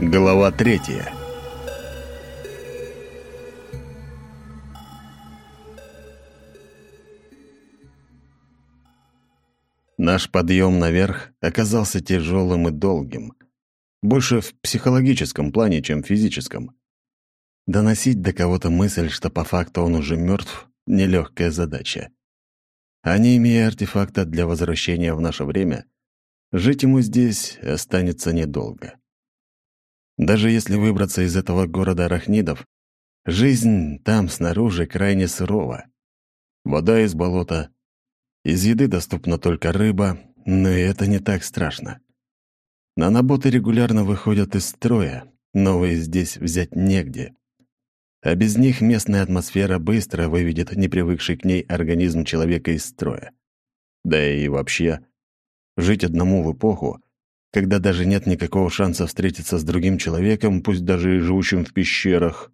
Глава третья. Наш подъем наверх оказался тяжелым и долгим. Больше в психологическом плане, чем физическом. Доносить до кого-то мысль, что по факту он уже мертв, — нелегкая задача. А не имея артефакта для возвращения в наше время, жить ему здесь останется недолго. Даже если выбраться из этого города арахнидов, жизнь там снаружи крайне сурова. Вода из болота, из еды доступна только рыба, но и это не так страшно. Наноботы регулярно выходят из строя, новые здесь взять негде. А без них местная атмосфера быстро выведет непривыкший к ней организм человека из строя. Да и вообще, жить одному в эпоху, когда даже нет никакого шанса встретиться с другим человеком, пусть даже и живущим в пещерах.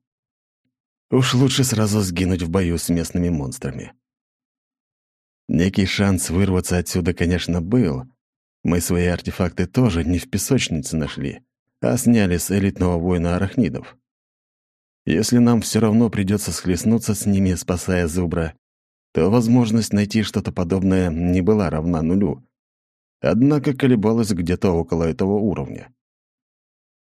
Уж лучше сразу сгинуть в бою с местными монстрами. Некий шанс вырваться отсюда, конечно, был. Мы свои артефакты тоже не в песочнице нашли, а сняли с элитного воина арахнидов. Если нам все равно придется схлестнуться с ними, спасая зубра, то возможность найти что-то подобное не была равна нулю, однако колебалась где-то около этого уровня.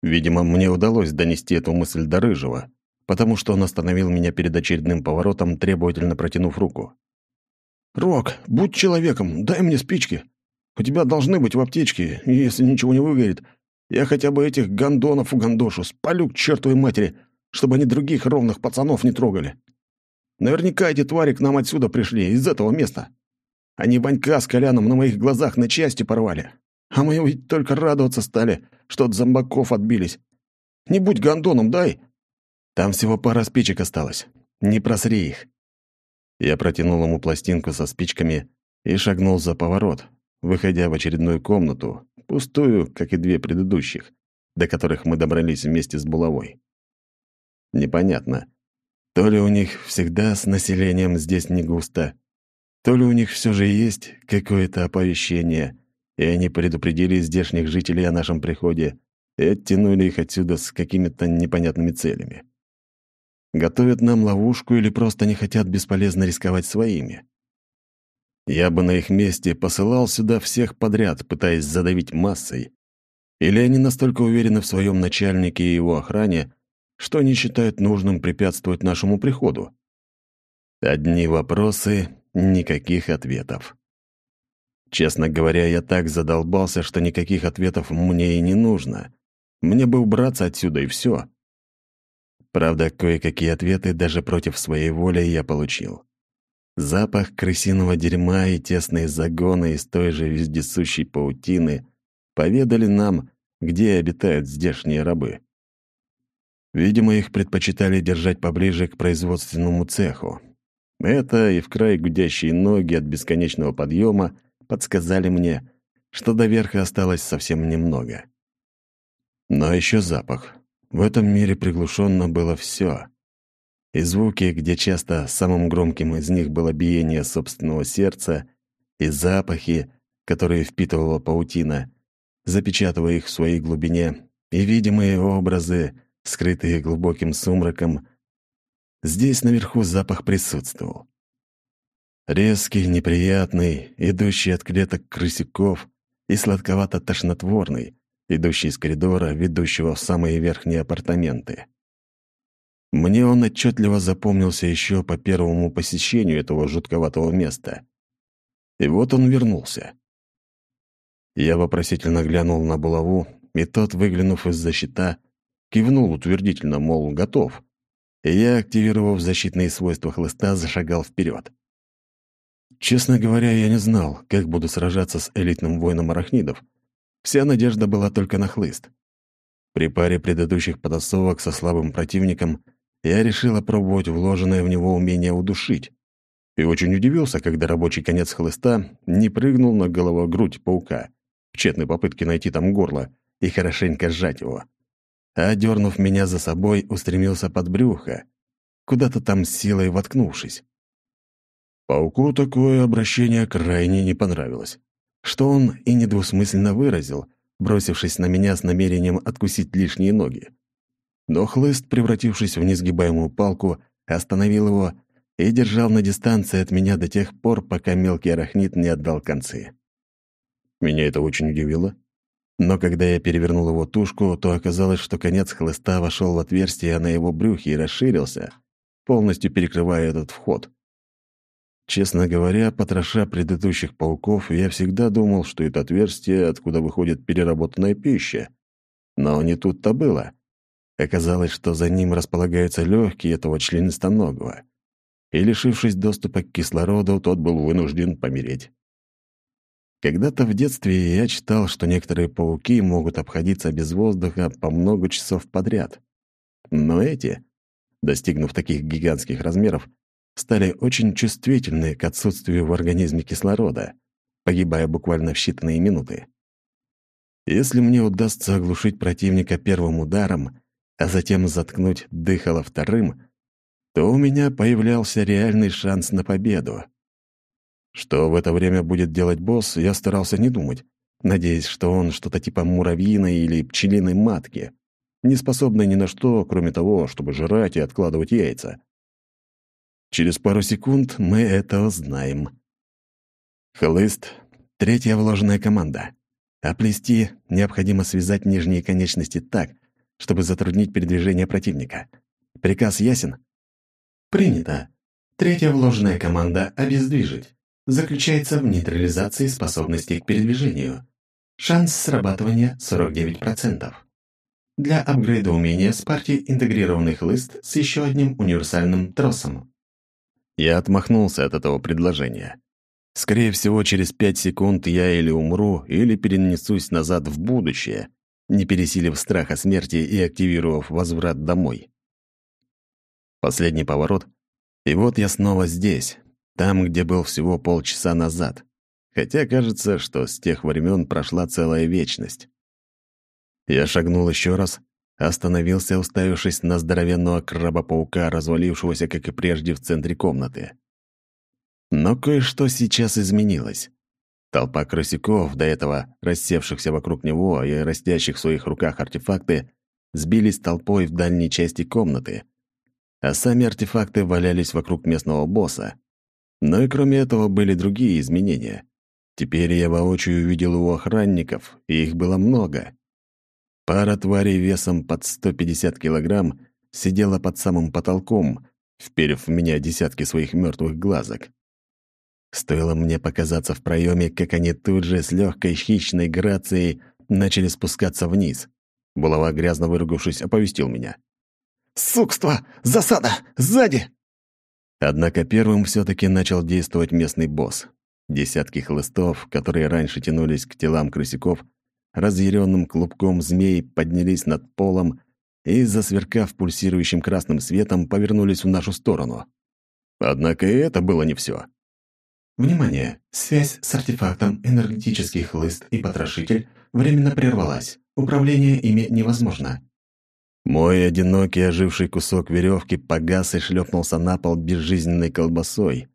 Видимо, мне удалось донести эту мысль до Рыжего, потому что он остановил меня перед очередным поворотом, требовательно протянув руку. «Рок, будь человеком, дай мне спички. У тебя должны быть в аптечке, и если ничего не выгорит, я хотя бы этих гондонов угандошу, спалю к чертовой матери, чтобы они других ровных пацанов не трогали. Наверняка эти твари к нам отсюда пришли, из этого места. Они Ванька с Коляном на моих глазах на части порвали. А мы ведь только радоваться стали, что от зомбаков отбились. Не будь гондоном, дай. Там всего пара спичек осталось. Не просри их. Я протянул ему пластинку со спичками и шагнул за поворот, выходя в очередную комнату, пустую, как и две предыдущих, до которых мы добрались вместе с булавой. Непонятно, то ли у них всегда с населением здесь не густо, то ли у них все же есть какое-то оповещение, и они предупредили здешних жителей о нашем приходе и оттянули их отсюда с какими-то непонятными целями. Готовят нам ловушку или просто не хотят бесполезно рисковать своими. Я бы на их месте посылал сюда всех подряд, пытаясь задавить массой. Или они настолько уверены в своем начальнике и его охране, что не считают нужным препятствовать нашему приходу. Одни вопросы, никаких ответов. Честно говоря, я так задолбался, что никаких ответов мне и не нужно. Мне бы убраться отсюда, и все. Правда, кое-какие ответы даже против своей воли я получил. Запах крысиного дерьма и тесные загоны из той же вездесущей паутины поведали нам, где обитают здешние рабы. Видимо, их предпочитали держать поближе к производственному цеху, это и в край гудящие ноги от бесконечного подъема подсказали мне, что до верха осталось совсем немного. Но еще запах. В этом мире приглушенно было все. И звуки, где часто самым громким из них было биение собственного сердца, и запахи, которые впитывала паутина, запечатывая их в своей глубине, и видимые образы, скрытые глубоким сумраком, Здесь наверху запах присутствовал. Резкий, неприятный, идущий от клеток крысяков и сладковато-тошнотворный, идущий из коридора, ведущего в самые верхние апартаменты. Мне он отчетливо запомнился еще по первому посещению этого жутковатого места. И вот он вернулся. Я вопросительно глянул на булаву, и тот, выглянув из-за щита, кивнул утвердительно, мол, готов и я, активировав защитные свойства хлыста, зашагал вперед. Честно говоря, я не знал, как буду сражаться с элитным воином арахнидов. Вся надежда была только на хлыст. При паре предыдущих потасовок со слабым противником я решил опробовать вложенное в него умение удушить. И очень удивился, когда рабочий конец хлыста не прыгнул на голову-грудь паука в тщетной попытке найти там горло и хорошенько сжать его а, дернув меня за собой, устремился под брюхо, куда-то там силой воткнувшись. Пауку такое обращение крайне не понравилось, что он и недвусмысленно выразил, бросившись на меня с намерением откусить лишние ноги. Но хлыст, превратившись в несгибаемую палку, остановил его и держал на дистанции от меня до тех пор, пока мелкий арахнит не отдал концы. Меня это очень удивило. Но когда я перевернул его тушку, то оказалось, что конец хлыста вошел в отверстие на его брюхе и расширился, полностью перекрывая этот вход. Честно говоря, потроша предыдущих пауков, я всегда думал, что это отверстие, откуда выходит переработанная пища. Но не тут-то было. Оказалось, что за ним располагаются легкие этого членистоногого. И, лишившись доступа к кислороду, тот был вынужден помереть. Когда-то в детстве я читал, что некоторые пауки могут обходиться без воздуха по много часов подряд. Но эти, достигнув таких гигантских размеров, стали очень чувствительны к отсутствию в организме кислорода, погибая буквально в считанные минуты. Если мне удастся оглушить противника первым ударом, а затем заткнуть дыхало вторым, то у меня появлялся реальный шанс на победу. Что в это время будет делать босс, я старался не думать, надеясь, что он что-то типа муравьиной или пчелиной матки, не способный ни на что, кроме того, чтобы жрать и откладывать яйца. Через пару секунд мы это узнаем. Хлыст — третья вложенная команда. А плести необходимо связать нижние конечности так, чтобы затруднить передвижение противника. Приказ ясен? Принято. Третья вложенная команда «Обездвижить» заключается в нейтрализации способностей к передвижению. Шанс срабатывания 49%. Для апгрейда умения спарьте интегрированный хлыст с еще одним универсальным тросом. Я отмахнулся от этого предложения. Скорее всего, через пять секунд я или умру, или перенесусь назад в будущее, не пересилив страха смерти и активировав возврат домой. Последний поворот, и вот я снова здесь, там, где был всего полчаса назад. Хотя кажется, что с тех времен прошла целая вечность. Я шагнул еще раз, остановился, уставившись на здоровенного краба-паука, развалившегося, как и прежде, в центре комнаты. Но кое-что сейчас изменилось. Толпа крысяков, до этого рассевшихся вокруг него и растящих в своих руках артефакты, сбились толпой в дальней части комнаты, а сами артефакты валялись вокруг местного босса. Но и кроме этого были другие изменения. Теперь я воочию увидел его охранников, и их было много. Пара тварей весом под 150 килограмм сидела под самым потолком, вперев в меня десятки своих мертвых глазок. Стоило мне показаться в проеме, как они тут же с легкой хищной грацией начали спускаться вниз. Булава, грязно выругавшись, оповестил меня. «Сукство! Засада! Сзади!» Однако первым все таки начал действовать местный босс. Десятки хлыстов, которые раньше тянулись к телам крысяков, разъяренным клубком змей поднялись над полом и, засверкав пульсирующим красным светом, повернулись в нашу сторону. Однако и это было не все. Внимание! Связь с артефактом «Энергетический хлыст» и «Потрошитель» временно прервалась. Управление ими невозможно. Мой одинокий оживший кусок веревки погас и шлепнулся на пол безжизненной колбасой.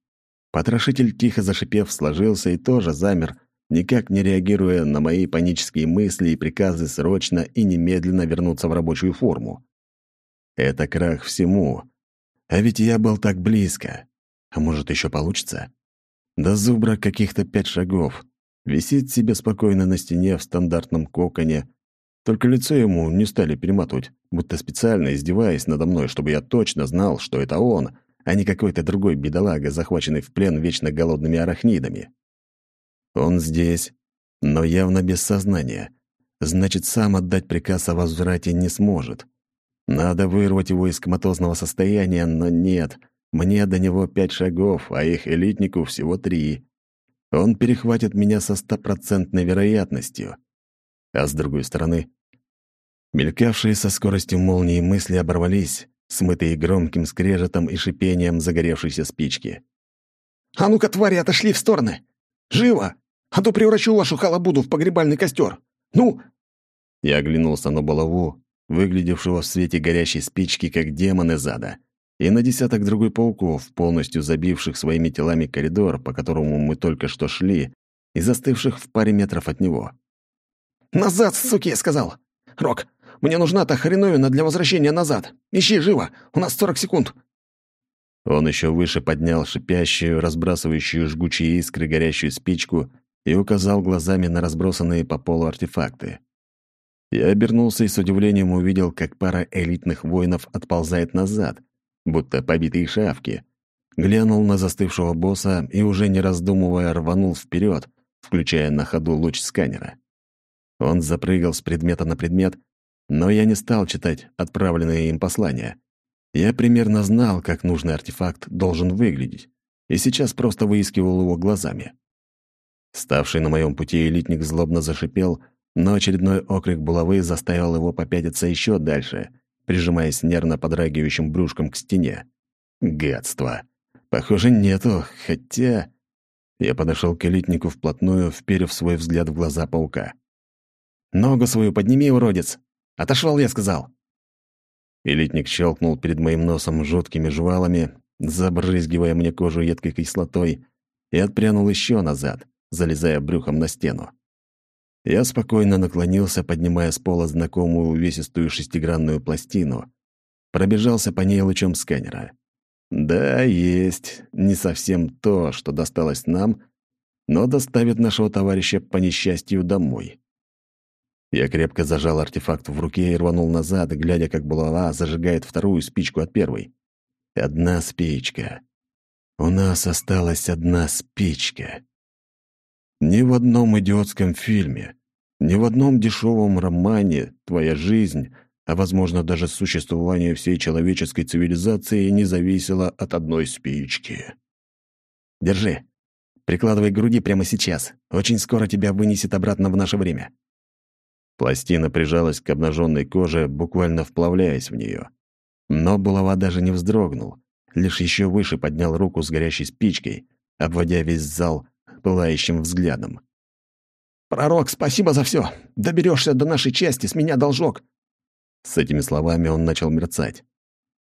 Потрошитель, тихо зашипев, сложился и тоже замер, никак не реагируя на мои панические мысли и приказы срочно и немедленно вернуться в рабочую форму. Это крах всему. А ведь я был так близко. А может, еще получится? До зубра каких-то пять шагов. Висит себе спокойно на стене в стандартном коконе. Только лицо ему не стали перематывать, будто специально издеваясь надо мной, чтобы я точно знал, что это он, а не какой-то другой бедолага, захваченный в плен вечно голодными арахнидами. Он здесь, но явно без сознания. Значит, сам отдать приказ о возврате не сможет. Надо вырвать его из коматозного состояния, но нет. Мне до него пять шагов, а их элитнику всего три. Он перехватит меня со стопроцентной вероятностью. А с другой стороны, мелькавшие со скоростью молнии мысли оборвались, смытые громким скрежетом и шипением загоревшейся спички. «А ну-ка, твари, отошли в стороны! Живо! а то превращу вашу халабуду в погребальный костер. Ну!» Я оглянулся на балаву, выглядевшего в свете горящей спички, как демон из ада, и на десяток другой пауков, полностью забивших своими телами коридор, по которому мы только что шли, и застывших в паре метров от него. «Назад, суки!» — сказал. «Рок, мне нужна та хреновина для возвращения назад. Ищи живо, у нас сорок секунд». Он еще выше поднял шипящую, разбрасывающую жгучие искры горящую спичку и указал глазами на разбросанные по полу артефакты. Я обернулся и с удивлением увидел, как пара элитных воинов отползает назад, будто побитые шавки. Глянул на застывшего босса и, уже не раздумывая, рванул вперед, включая на ходу луч сканера. Он запрыгал с предмета на предмет, но я не стал читать отправленные им послания. Я примерно знал, как нужный артефакт должен выглядеть, и сейчас просто выискивал его глазами. Ставший на моем пути элитник злобно зашипел, но очередной окрик булавы заставил его попятиться еще дальше, прижимаясь нервно подрагивающим брюшком к стене. Гадство. Похоже, нету, хотя... Я подошел к элитнику вплотную, вперев свой взгляд в глаза паука. «Ногу свою подними, уродец! Отошел, я сказал!» Элитник щелкнул перед моим носом жуткими жвалами, забрызгивая мне кожу едкой кислотой, и отпрянул еще назад, залезая брюхом на стену. Я спокойно наклонился, поднимая с пола знакомую увесистую шестигранную пластину, пробежался по ней лучом сканера. Да, есть не совсем то, что досталось нам, но доставит нашего товарища по несчастью домой. Я крепко зажал артефакт в руке и рванул назад, глядя, как булава зажигает вторую спичку от первой. Одна спичка. У нас осталась одна спичка. Ни в одном идиотском фильме, ни в одном дешевом романе твоя жизнь — а, возможно, даже существование всей человеческой цивилизации не зависело от одной спички. «Держи. Прикладывай к груди прямо сейчас. Очень скоро тебя вынесет обратно в наше время». Пластина прижалась к обнаженной коже, буквально вплавляясь в нее. Но булава даже не вздрогнул, лишь еще выше поднял руку с горящей спичкой, обводя весь зал пылающим взглядом. «Пророк, спасибо за все. Доберешься до нашей части, с меня должок. С этими словами он начал мерцать.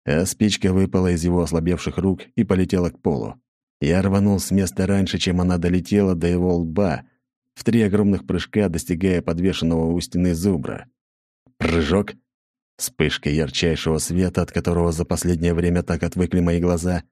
А спичка выпала из его ослабевших рук и полетела к полу. Я рванул с места раньше, чем она долетела до его лба, в три огромных прыжка достигая подвешенного у стены зубра. Прыжок. Вспышка ярчайшего света, от которого за последнее время так отвыкли мои глаза.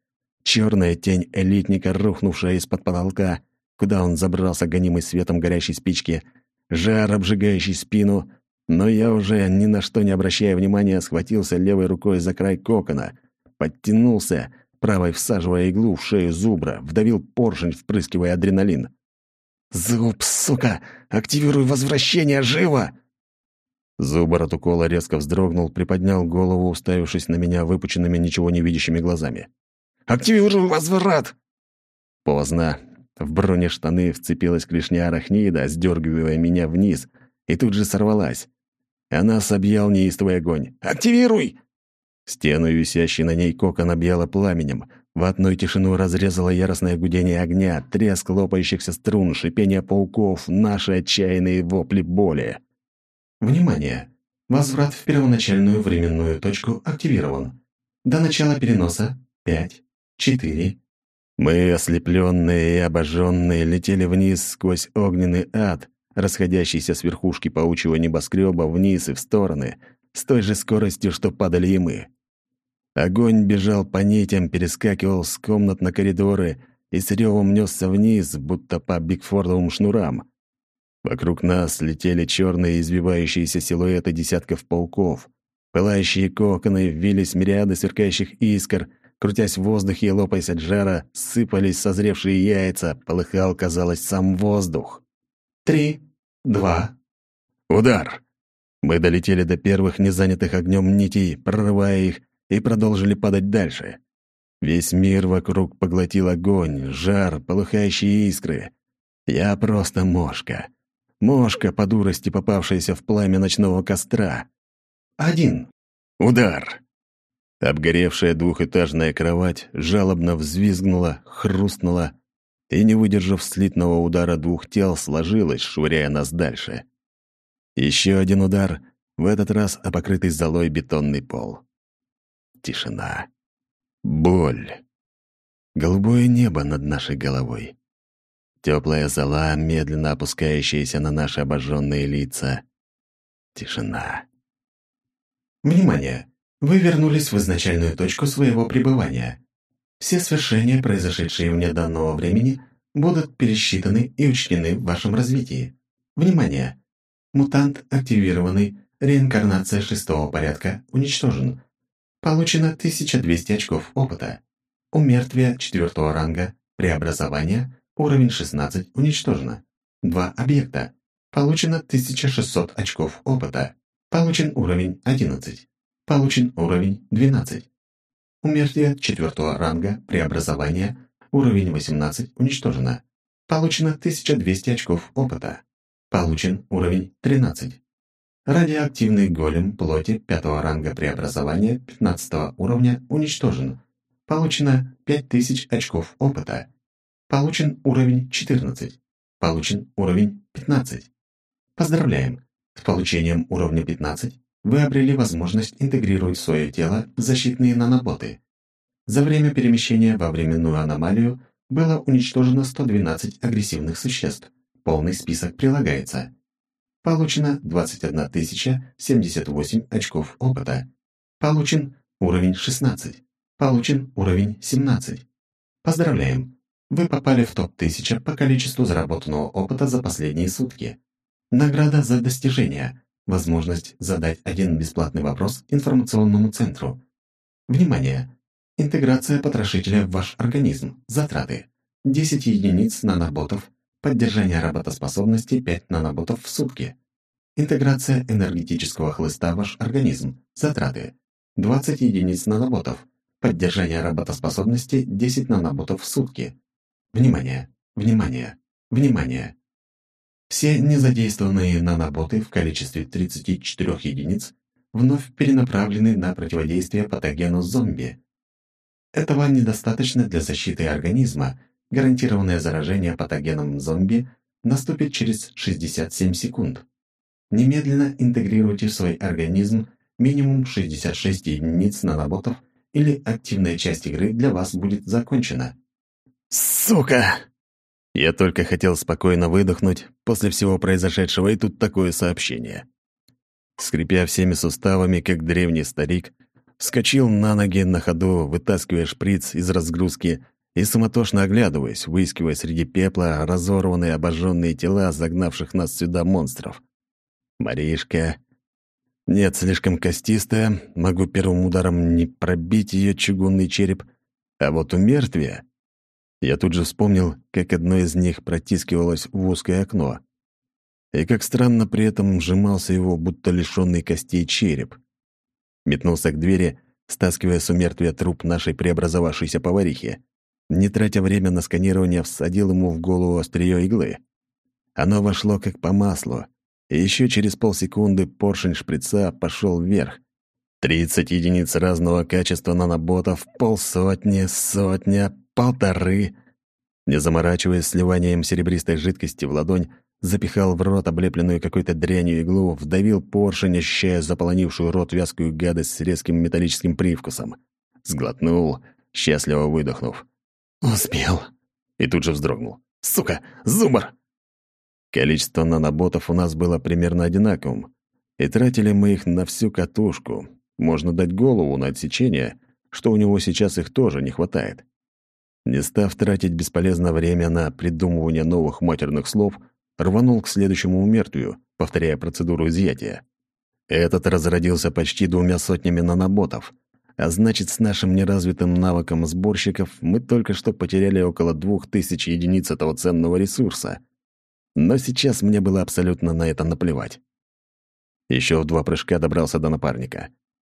Черная тень элитника, рухнувшая из-под потолка, куда он забрался гонимый светом горящей спички. Жар, обжигающий спину — но я уже, ни на что не обращая внимания, схватился левой рукой за край кокона, подтянулся, правой всаживая иглу в шею зубра, вдавил поршень, впрыскивая адреналин. «Зуб, сука! Активируй возвращение, живо!» Зубр от укола резко вздрогнул, приподнял голову, уставившись на меня выпученными, ничего не видящими глазами. «Активируй возврат!» Поздно. В бронештаны вцепилась клешня арахнида, сдергивая меня вниз, и тут же сорвалась. Она объял неистовый огонь. «Активируй!» Стену, висящий на ней кокон, объяло пламенем. В одну тишину разрезало яростное гудение огня, треск лопающихся струн, шипение пауков, наши отчаянные вопли боли. Внимание! Возврат в первоначальную временную точку активирован. До начала переноса пять, четыре. Мы, ослепленные и обожженные, летели вниз сквозь огненный ад, расходящийся с верхушки паучьего небоскреба вниз и в стороны, с той же скоростью, что падали и мы. Огонь бежал по нитям, перескакивал с комнат на коридоры и с ревом несся вниз, будто по бигфордовым шнурам. Вокруг нас летели черные извивающиеся силуэты десятков пауков. Пылающие коконы ввились мириады сверкающих искр, крутясь в воздухе и лопаясь от жара, сыпались созревшие яйца, полыхал, казалось, сам воздух. «Три, два. Удар! Мы долетели до первых незанятых огнем нитей, прорывая их, и продолжили падать дальше. Весь мир вокруг поглотил огонь, жар, полыхающие искры. Я просто мошка. Мошка, по дурости попавшаяся в пламя ночного костра. Один. Удар! Обгоревшая двухэтажная кровать жалобно взвизгнула, хрустнула, и, не выдержав слитного удара двух тел, сложилась, швыряя нас дальше. Еще один удар, в этот раз о покрытый золой бетонный пол. Тишина. Боль. Голубое небо над нашей головой. Теплая зола, медленно опускающаяся на наши обожженные лица. Тишина. Внимание! Вы вернулись в изначальную точку своего пребывания. Все свершения, произошедшие вне данного времени, будут пересчитаны и учтены в вашем развитии. Внимание! Мутант активированный, реинкарнация шестого порядка уничтожен. Получено 1200 очков опыта. Умертвие четвертого ранга, преобразование, уровень 16 уничтожено. Два объекта. Получено 1600 очков опыта. Получен уровень 11. Получен уровень 12. Умертвие четвертого ранга, преобразование, уровень 18 уничтожено. Получено 1200 очков опыта. Получен уровень 13. Радиоактивный голем плоти пятого ранга преобразования 15 уровня уничтожен. Получено 5000 очков опыта. Получен уровень 14. Получен уровень 15. Поздравляем! С получением уровня 15 вы обрели возможность интегрировать в свое тело защитные наноботы. За время перемещения во временную аномалию было уничтожено 112 агрессивных существ. Полный список прилагается. Получено 21 078 очков опыта. Получен уровень 16. Получен уровень 17. Поздравляем! Вы попали в топ-1000 по количеству заработанного опыта за последние сутки. Награда за достижение. Возможность задать один бесплатный вопрос информационному центру. Внимание! Интеграция потрошителя в ваш организм. Затраты. 10 единиц наноботов. Поддержание работоспособности 5 наноботов в сутки. Интеграция энергетического хлыста в ваш организм. Затраты. 20 единиц наноботов. Поддержание работоспособности 10 наноботов в сутки. Внимание! Внимание! Внимание! Все незадействованные наноботы в количестве 34 единиц вновь перенаправлены на противодействие патогену зомби. Этого недостаточно для защиты организма. Гарантированное заражение патогеном зомби наступит через 67 секунд. Немедленно интегрируйте в свой организм минимум 66 единиц наноботов или активная часть игры для вас будет закончена. «Сука!» Я только хотел спокойно выдохнуть после всего произошедшего, и тут такое сообщение. Скрипя всеми суставами, как древний старик, вскочил на ноги на ходу, вытаскивая шприц из разгрузки и суматошно оглядываясь, выискивая среди пепла разорванные обожженные тела загнавших нас сюда монстров. Маришка... Нет, слишком костистая, могу первым ударом не пробить ее чугунный череп, а вот у мертвия я тут же вспомнил, как одно из них протискивалось в узкое окно. И как странно при этом сжимался его, будто лишённый костей череп. Метнулся к двери, стаскивая с умертвия труп нашей преобразовавшейся поварихи. Не тратя время на сканирование, всадил ему в голову острие иглы. Оно вошло как по маслу, и еще через полсекунды поршень шприца пошел вверх. Тридцать единиц разного качества наноботов, полсотни, сотня, полторы. Не заморачиваясь сливанием серебристой жидкости в ладонь, запихал в рот облепленную какой-то дрянью иглу, вдавил поршень, ощущая заполонившую рот вязкую гадость с резким металлическим привкусом. Сглотнул, счастливо выдохнув. «Успел!» И тут же вздрогнул. «Сука! Зумар!» Количество наноботов у нас было примерно одинаковым, и тратили мы их на всю катушку. Можно дать голову на отсечение, что у него сейчас их тоже не хватает. Не став тратить бесполезно время на придумывание новых матерных слов, рванул к следующему умертвию, повторяя процедуру изъятия. Этот разродился почти двумя сотнями наноботов, а значит, с нашим неразвитым навыком сборщиков мы только что потеряли около двух тысяч единиц этого ценного ресурса. Но сейчас мне было абсолютно на это наплевать. Еще в два прыжка добрался до напарника.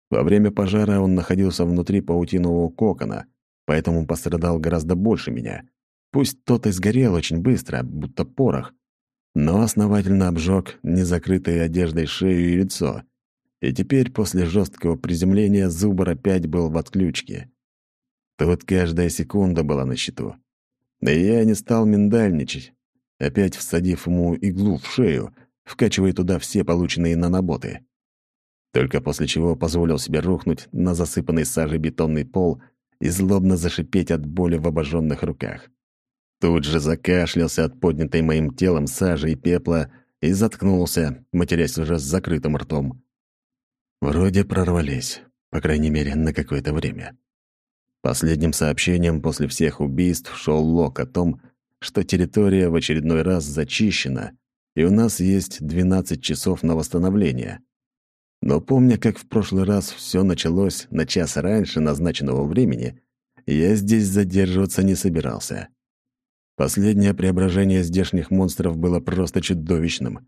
Во время пожара он находился внутри паутинового кокона, поэтому пострадал гораздо больше меня. Пусть тот и сгорел очень быстро, будто порох, но основательно обжег незакрытой одеждой шею и лицо. И теперь после жесткого приземления Зубр опять был в отключке. Тут каждая секунда была на счету. Да и я не стал миндальничать, опять всадив ему иглу в шею, вкачивая туда все полученные наноботы. Только после чего позволил себе рухнуть на засыпанный сажей бетонный пол и злобно зашипеть от боли в обожженных руках. Тут же закашлялся от поднятой моим телом сажи и пепла и заткнулся, матерясь уже с закрытым ртом. Вроде прорвались, по крайней мере, на какое-то время. Последним сообщением после всех убийств шел лог о том, что территория в очередной раз зачищена, и у нас есть 12 часов на восстановление. Но помня, как в прошлый раз все началось на час раньше назначенного времени, я здесь задерживаться не собирался. Последнее преображение здешних монстров было просто чудовищным,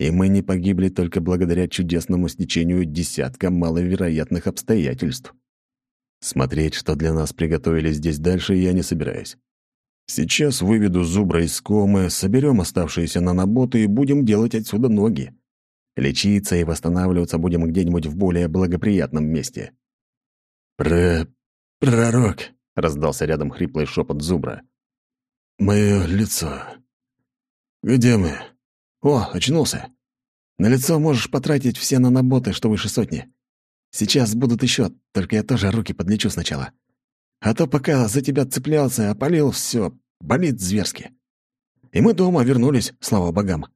и мы не погибли только благодаря чудесному стечению десятка маловероятных обстоятельств. Смотреть, что для нас приготовили здесь дальше, я не собираюсь. Сейчас выведу зубра из комы, соберем оставшиеся наноботы и будем делать отсюда ноги. Лечиться и восстанавливаться будем где-нибудь в более благоприятном месте. «Про... пророк», — раздался рядом хриплый шепот зубра. «Мое лицо. Где мы?» «О, очнулся. На лицо можешь потратить все наноботы, что выше сотни. Сейчас будут еще, только я тоже руки подлечу сначала. А то пока за тебя цеплялся, опалил все, болит зверски. И мы дома вернулись, слава богам».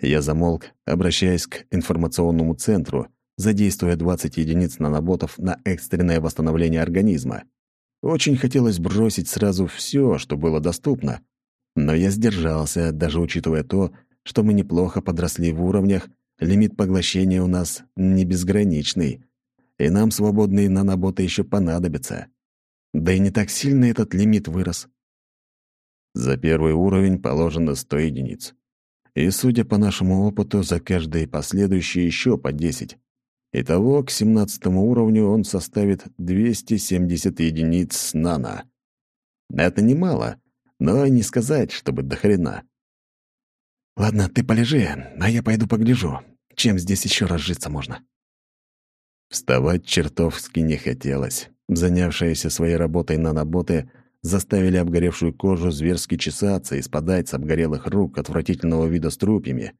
Я замолк, обращаясь к информационному центру, задействуя 20 единиц наноботов на экстренное восстановление организма. Очень хотелось бросить сразу все, что было доступно, но я сдержался, даже учитывая то, что мы неплохо подросли в уровнях Лимит поглощения у нас не безграничный, и нам свободные наноботы еще понадобятся. Да и не так сильно этот лимит вырос. За первый уровень положено 100 единиц. И, судя по нашему опыту, за каждые последующие еще по 10. Итого, к 17 уровню он составит 270 единиц нано. Это немало, но не сказать, чтобы до хрена. «Ладно, ты полежи, а я пойду погляжу. Чем здесь еще разжиться можно?» Вставать чертовски не хотелось. Занявшиеся своей работой наноботы заставили обгоревшую кожу зверски чесаться и спадать с обгорелых рук отвратительного вида струпьями.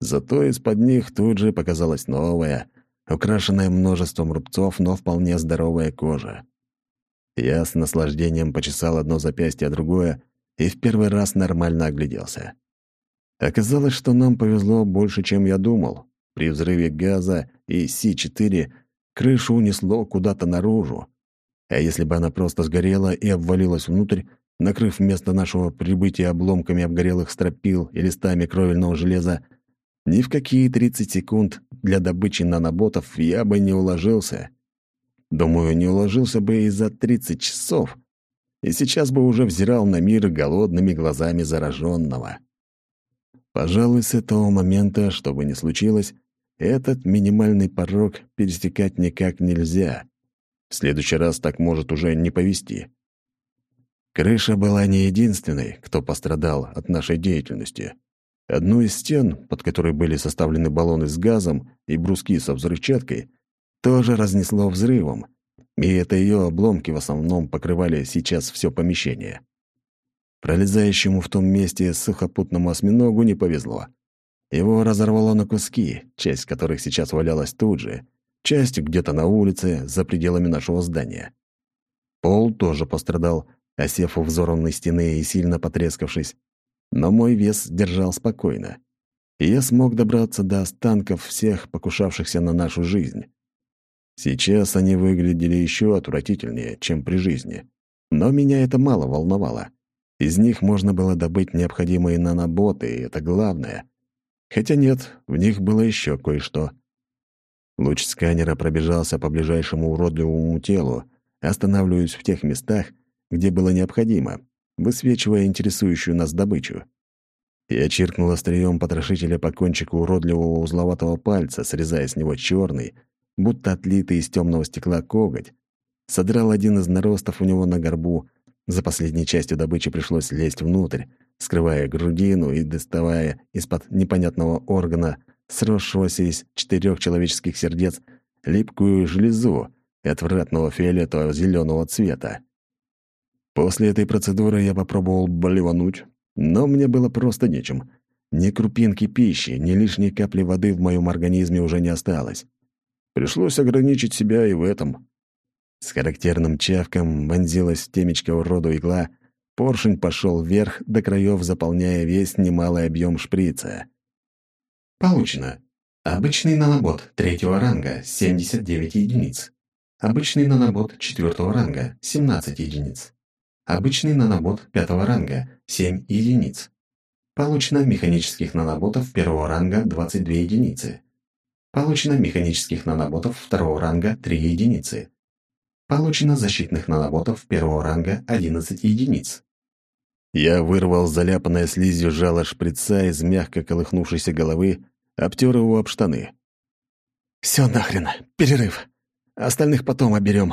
Зато из-под них тут же показалась новая, украшенная множеством рубцов, но вполне здоровая кожа. Я с наслаждением почесал одно запястье, а другое, и в первый раз нормально огляделся. Оказалось, что нам повезло больше, чем я думал. При взрыве газа и С-4 крышу унесло куда-то наружу. А если бы она просто сгорела и обвалилась внутрь, накрыв место нашего прибытия обломками обгорелых стропил и листами кровельного железа, ни в какие 30 секунд для добычи наноботов я бы не уложился. Думаю, не уложился бы и за 30 часов. И сейчас бы уже взирал на мир голодными глазами зараженного. Пожалуй, с этого момента, что бы ни случилось, этот минимальный порог пересекать никак нельзя. В следующий раз так может уже не повести. Крыша была не единственной, кто пострадал от нашей деятельности. Одну из стен, под которой были составлены баллоны с газом и бруски со взрывчаткой, тоже разнесло взрывом, и это ее обломки в основном покрывали сейчас все помещение. Пролезающему в том месте сухопутному осьминогу не повезло. Его разорвало на куски, часть которых сейчас валялась тут же, часть где-то на улице, за пределами нашего здания. Пол тоже пострадал, осев у взорванной стены и сильно потрескавшись. Но мой вес держал спокойно. И я смог добраться до останков всех покушавшихся на нашу жизнь. Сейчас они выглядели еще отвратительнее, чем при жизни. Но меня это мало волновало. Из них можно было добыть необходимые наноботы, и это главное. Хотя нет, в них было еще кое-что. Луч сканера пробежался по ближайшему уродливому телу, останавливаясь в тех местах, где было необходимо, высвечивая интересующую нас добычу. Я чиркнул острием потрошителя по кончику уродливого узловатого пальца, срезая с него черный, будто отлитый из темного стекла коготь, содрал один из наростов у него на горбу за последней частью добычи пришлось лезть внутрь, скрывая грудину и доставая из-под непонятного органа, сросшегося из четырех человеческих сердец, липкую железу и отвратного фиолетового зеленого цвета. После этой процедуры я попробовал блевануть, но мне было просто нечем. Ни крупинки пищи, ни лишней капли воды в моем организме уже не осталось. Пришлось ограничить себя и в этом. С характерным чавком вонзилась в темечко уроду игла, поршень пошел вверх до краев, заполняя весь немалый объем шприца. Получено. Обычный нанобот третьего ранга – 79 единиц. Обычный нанобот четвертого ранга – 17 единиц. Обычный нанобот пятого ранга – 7 единиц. Получено механических наноботов первого ранга 22 единицы. Получено механических наноботов второго ранга 3 единицы. Получено защитных наноботов первого ранга 11 единиц. Я вырвал заляпанное слизью жало шприца из мягко колыхнувшейся головы, обтер его об штаны. «Все нахрен, перерыв. Остальных потом оберем»,